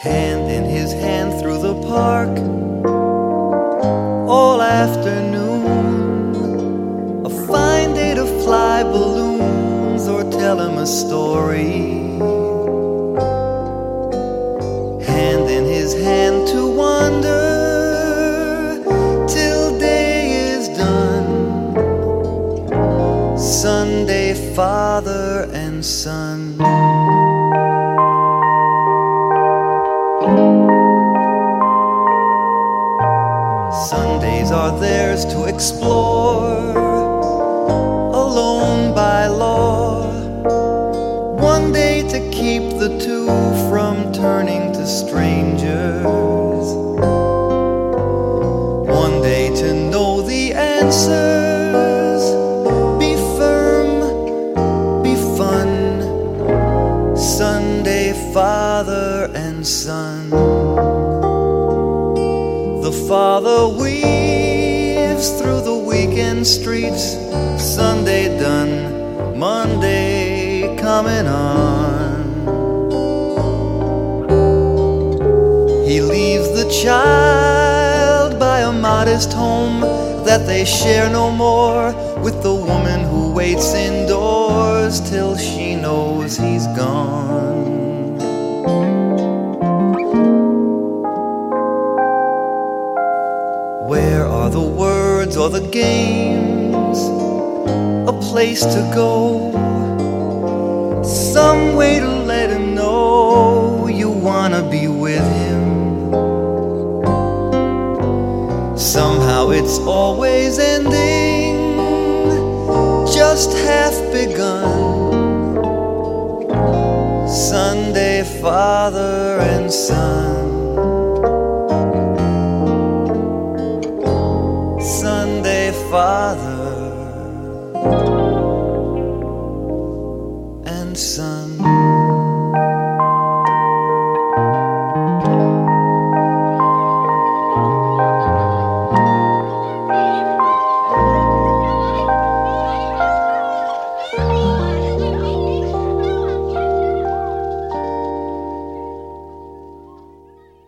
hand in his hand through the park all afternoon. A fine day to fly balloons or tell him a story. Hand in his hand to wander till day is done. Sunday, father and son. Sundays are theirs to explore, alone by law. One day to keep the two from turning to strangers. One day to know the answers. Be firm, be fun. Sunday, father and son. The father weaves through the weekend streets. Sunday done, Monday coming on. He leaves the child by a modest home that they share no more with the woman who waits indoors till she knows he's gone. Where are the words or the games? A place to go, some way to let him know you wanna be with him. Somehow it's always ending, just half begun. Sunday, father and son. Father and son.